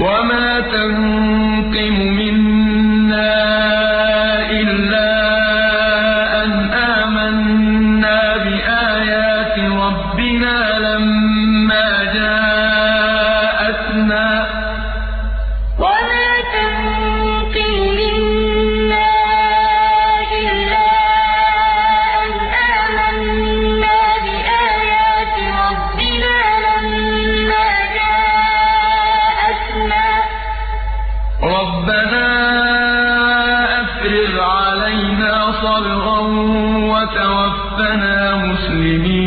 وَمَا تَنقِمُ مِنَّا إِلَّا أَنْ آمَنَّا بِآيَاتِ رَبِّنَا لَمَّا رَبَّنَا أَفْرِغْ عَلَيْنَا صَبْرًا وَتَوَفَّنَا مُسْلِمِينَ.